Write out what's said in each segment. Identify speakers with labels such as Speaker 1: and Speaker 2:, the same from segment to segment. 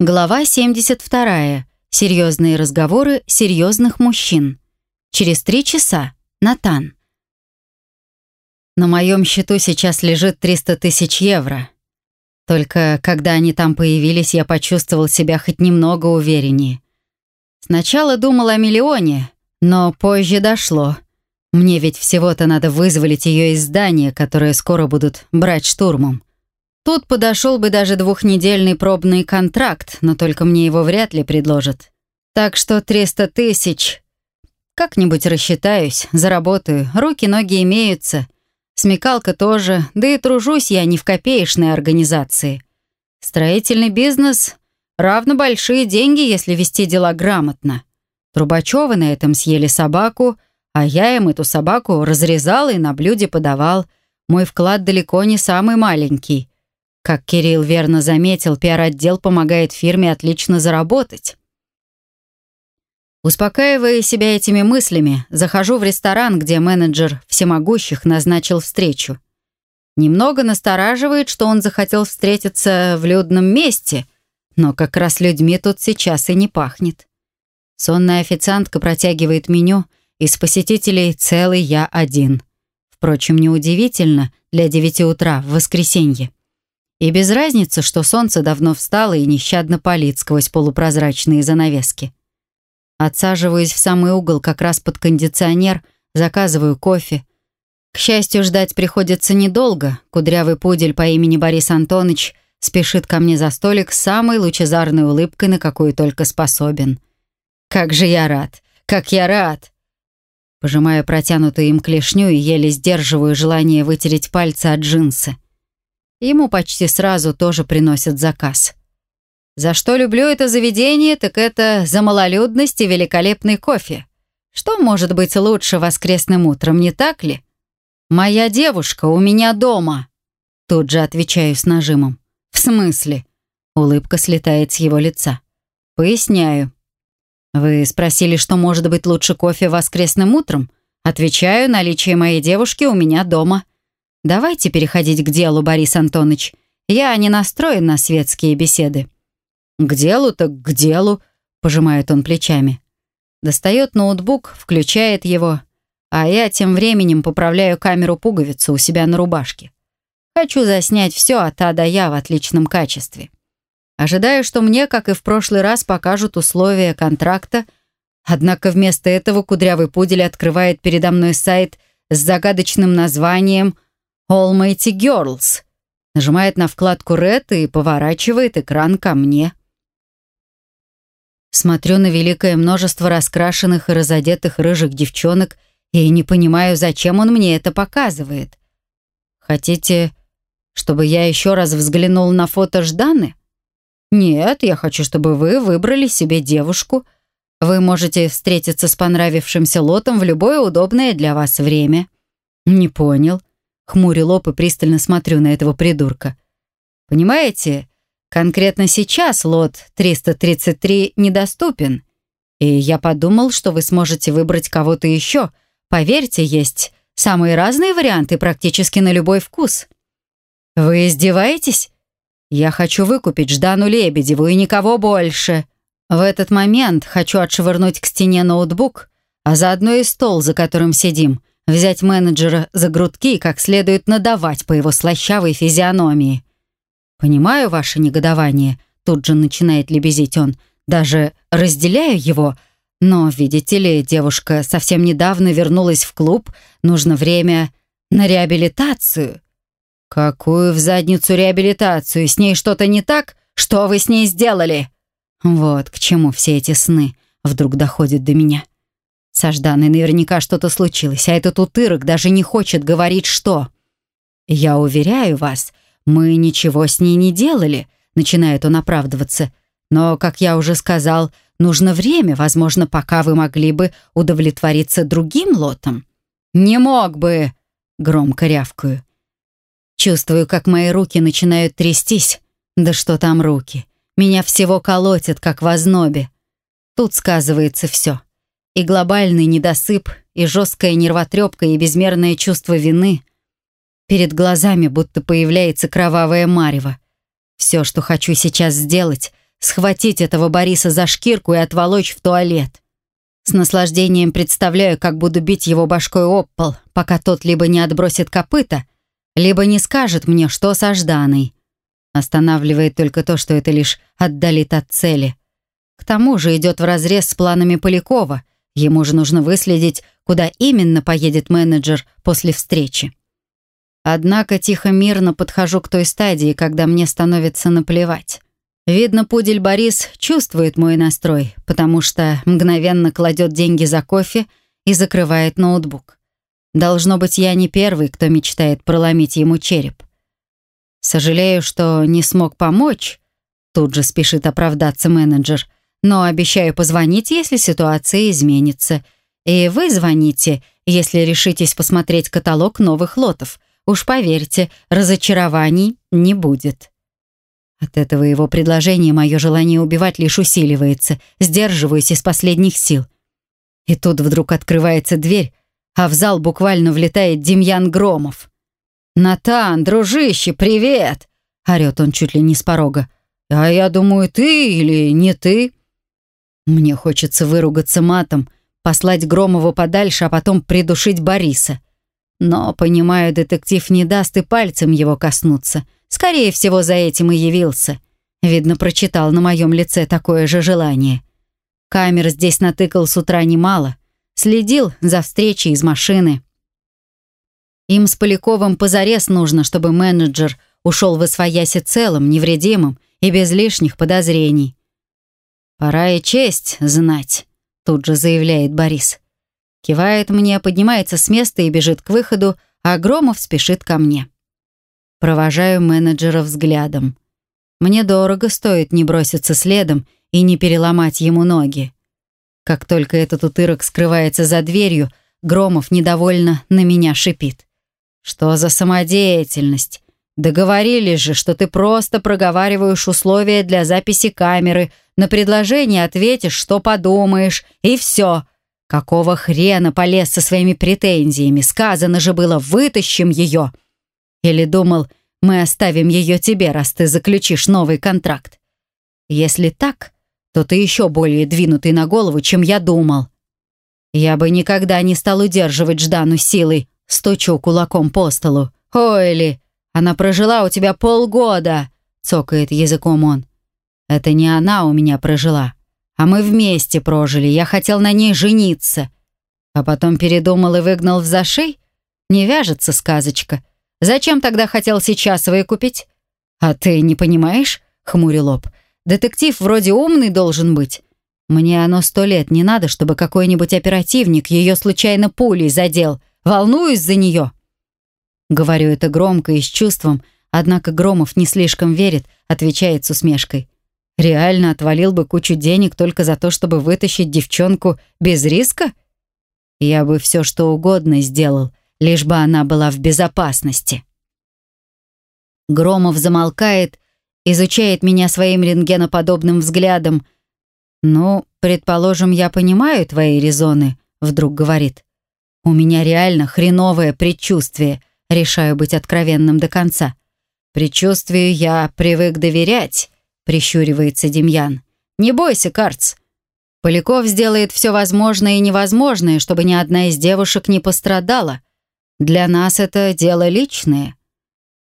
Speaker 1: Глава 72. Серьезные разговоры серьезных мужчин. Через три часа. Натан. На моем счету сейчас лежит 300 тысяч евро. Только когда они там появились, я почувствовал себя хоть немного увереннее. Сначала думал о миллионе, но позже дошло. Мне ведь всего-то надо вызволить ее из здания, которое скоро будут брать штурмом. Тут подошел бы даже двухнедельный пробный контракт, но только мне его вряд ли предложат. Так что 300 тысяч. Как-нибудь рассчитаюсь, заработаю, руки-ноги имеются. Смекалка тоже, да и тружусь я не в копеечной организации. Строительный бизнес равно большие деньги, если вести дела грамотно. Трубачевы на этом съели собаку, а я им эту собаку разрезал и на блюде подавал. Мой вклад далеко не самый маленький. Как Кирилл верно заметил, пиар-отдел помогает фирме отлично заработать. Успокаивая себя этими мыслями, захожу в ресторан, где менеджер всемогущих назначил встречу. Немного настораживает, что он захотел встретиться в людном месте, но как раз людьми тут сейчас и не пахнет. Сонная официантка протягивает меню, из посетителей целый я один. Впрочем, неудивительно для девяти утра в воскресенье. И без разницы, что солнце давно встало и нещадно палит сквозь полупрозрачные занавески. Отсаживаюсь в самый угол как раз под кондиционер, заказываю кофе. К счастью, ждать приходится недолго. Кудрявый пудель по имени Борис Антонович спешит ко мне за столик с самой лучезарной улыбкой, на какую только способен. «Как же я рад! Как я рад!» Пожимаю протянутую им клешню и еле сдерживаю желание вытереть пальцы от джинсы. Ему почти сразу тоже приносят заказ. За что люблю это заведение, так это за малолюдность и великолепный кофе. Что может быть лучше воскресным утром, не так ли? «Моя девушка у меня дома», — тут же отвечаю с нажимом. «В смысле?» — улыбка слетает с его лица. «Поясняю». «Вы спросили, что может быть лучше кофе воскресным утром?» Отвечаю, наличие моей девушки у меня дома. Давайте переходить к делу, Борис Антонович. Я не настроен на светские беседы». «К делу так к делу», — пожимает он плечами. Достает ноутбук, включает его, а я тем временем поправляю камеру пуговицу у себя на рубашке. Хочу заснять все от А до Я в отличном качестве. Ожидаю, что мне, как и в прошлый раз, покажут условия контракта, однако вместо этого кудрявый пудель открывает передо мной сайт с загадочным названием Almighty Girls. Нажимает на вкладку Red и поворачивает экран ко мне. Смотрю на великое множество раскрашенных и разодетых рыжих девчонок и не понимаю, зачем он мне это показывает. Хотите, чтобы я еще раз взглянул на фото Жданы? Нет, я хочу, чтобы вы выбрали себе девушку. Вы можете встретиться с понравившимся лотом в любое удобное для вас время. Не понял. Хмурю лоб и пристально смотрю на этого придурка. Понимаете, конкретно сейчас лот 333 недоступен. И я подумал, что вы сможете выбрать кого-то еще. Поверьте, есть самые разные варианты практически на любой вкус. Вы издеваетесь? Я хочу выкупить Ждану Лебедеву и никого больше. В этот момент хочу отшвырнуть к стене ноутбук, а заодно и стол, за которым сидим, взять менеджера за грудки и как следует надавать по его слащавой физиономии. «Понимаю ваше негодование», — тут же начинает лебезить он, «даже разделяю его», но, видите ли, девушка совсем недавно вернулась в клуб, нужно время на реабилитацию. Какую в задницу реабилитацию? С ней что-то не так? Что вы с ней сделали? Вот к чему все эти сны вдруг доходят до меня. Со наверняка что-то случилось, а этот утырок даже не хочет говорить, что. «Я уверяю вас, мы ничего с ней не делали», — начинает он оправдываться. «Но, как я уже сказал, нужно время, возможно, пока вы могли бы удовлетвориться другим лотом». «Не мог бы», — громко рявкаю. Чувствую, как мои руки начинают трястись. Да что там руки? Меня всего колотит, как в ознобе. Тут сказывается все. И глобальный недосып, и жесткая нервотрепка, и безмерное чувство вины. Перед глазами будто появляется кровавое марево. Все, что хочу сейчас сделать, схватить этого Бориса за шкирку и отволочь в туалет. С наслаждением представляю, как буду бить его башкой об пол, пока тот либо не отбросит копыта, либо не скажет мне, что с Ажданой. Останавливает только то, что это лишь отдалит от цели. К тому же идет вразрез с планами Полякова. Ему же нужно выследить, куда именно поедет менеджер после встречи. Однако тихо-мирно подхожу к той стадии, когда мне становится наплевать. Видно, пудель Борис чувствует мой настрой, потому что мгновенно кладет деньги за кофе и закрывает ноутбук. Должно быть, я не первый, кто мечтает проломить ему череп. Сожалею, что не смог помочь, тут же спешит оправдаться менеджер, но обещаю позвонить, если ситуация изменится. И вы звоните, если решитесь посмотреть каталог новых лотов. Уж поверьте, разочарований не будет. От этого его предложения мое желание убивать лишь усиливается, сдерживаюсь из последних сил. И тут вдруг открывается дверь, а в зал буквально влетает Демьян Громов. «Натан, дружище, привет!» — орёт он чуть ли не с порога. «А я думаю, ты или не ты?» Мне хочется выругаться матом, послать Громова подальше, а потом придушить Бориса. Но, понимаю, детектив не даст и пальцем его коснуться — Скорее всего, за этим и явился. Видно, прочитал на моем лице такое же желание. Камер здесь натыкал с утра немало. Следил за встречей из машины. Им с Поляковым позарез нужно, чтобы менеджер ушел в освояси целым, невредимым и без лишних подозрений. «Пора и честь знать», — тут же заявляет Борис. Кивает мне, поднимается с места и бежит к выходу, а Громов спешит ко мне. Провожаю менеджера взглядом. Мне дорого стоит не броситься следом и не переломать ему ноги. Как только этот утырок скрывается за дверью, Громов недовольно на меня шипит. «Что за самодеятельность? Договорились же, что ты просто проговариваешь условия для записи камеры, на предложение ответишь, что подумаешь, и все. Какого хрена полез со своими претензиями? Сказано же было, вытащим ее!» Или думал, мы оставим ее тебе, раз ты заключишь новый контракт? Если так, то ты еще более двинутый на голову, чем я думал. Я бы никогда не стал удерживать Ждану силой, стучу кулаком по столу. «Ойли, она прожила у тебя полгода!» — цокает языком он. «Это не она у меня прожила, а мы вместе прожили, я хотел на ней жениться». А потом передумал и выгнал в зашей? Не вяжется сказочка. Зачем тогда хотел сейчас выкупить? А ты не понимаешь? Хмурил лоб. Детектив вроде умный должен быть. Мне оно сто лет не надо, чтобы какой-нибудь оперативник ее случайно пулей задел. Волнуюсь за нее. Говорю это громко и с чувством, однако Громов не слишком верит, отвечает с усмешкой. Реально отвалил бы кучу денег только за то, чтобы вытащить девчонку без риска? Я бы все что угодно сделал, лишь бы она была в безопасности. Громов замолкает, изучает меня своим рентгеноподобным взглядом. «Ну, предположим, я понимаю твои резоны», — вдруг говорит. «У меня реально хреновое предчувствие, решаю быть откровенным до конца. Предчувствию я привык доверять», — прищуривается Демьян. «Не бойся, Карц. Поляков сделает все возможное и невозможное, чтобы ни одна из девушек не пострадала. Для нас это дело личное.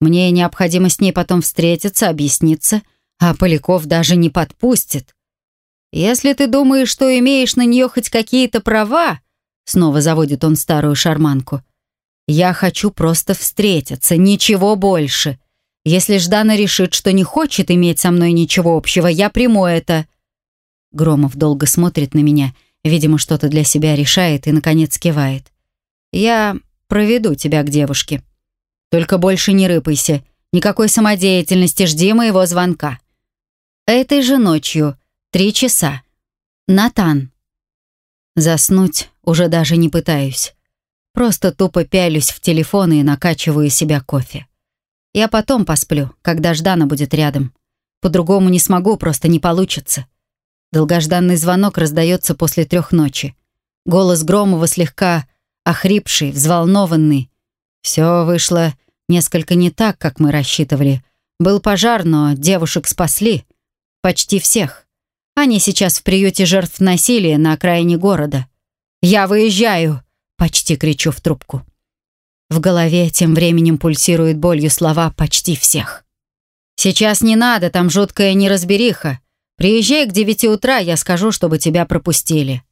Speaker 1: Мне необходимо с ней потом встретиться, объясниться, а Поляков даже не подпустит. Если ты думаешь, что имеешь на нее хоть какие-то права, снова заводит он старую шарманку, я хочу просто встретиться, ничего больше. Если Ждана решит, что не хочет иметь со мной ничего общего, я приму это. Громов долго смотрит на меня, видимо, что-то для себя решает и, наконец, кивает. Я Проведу тебя к девушке. Только больше не рыпайся. Никакой самодеятельности, жди моего звонка. Этой же ночью, три часа. Натан. Заснуть уже даже не пытаюсь. Просто тупо пялюсь в телефон и накачиваю себя кофе. Я потом посплю, когда Ждана будет рядом. По-другому не смогу, просто не получится. Долгожданный звонок раздается после трех ночи. Голос Громова слегка охрипший, взволнованный. Все вышло несколько не так, как мы рассчитывали. Был пожар, но девушек спасли. Почти всех. Они сейчас в приюте жертв насилия на окраине города. «Я выезжаю!» — почти кричу в трубку. В голове тем временем пульсирует болью слова «почти всех». «Сейчас не надо, там жуткая неразбериха. Приезжай к девяти утра, я скажу, чтобы тебя пропустили».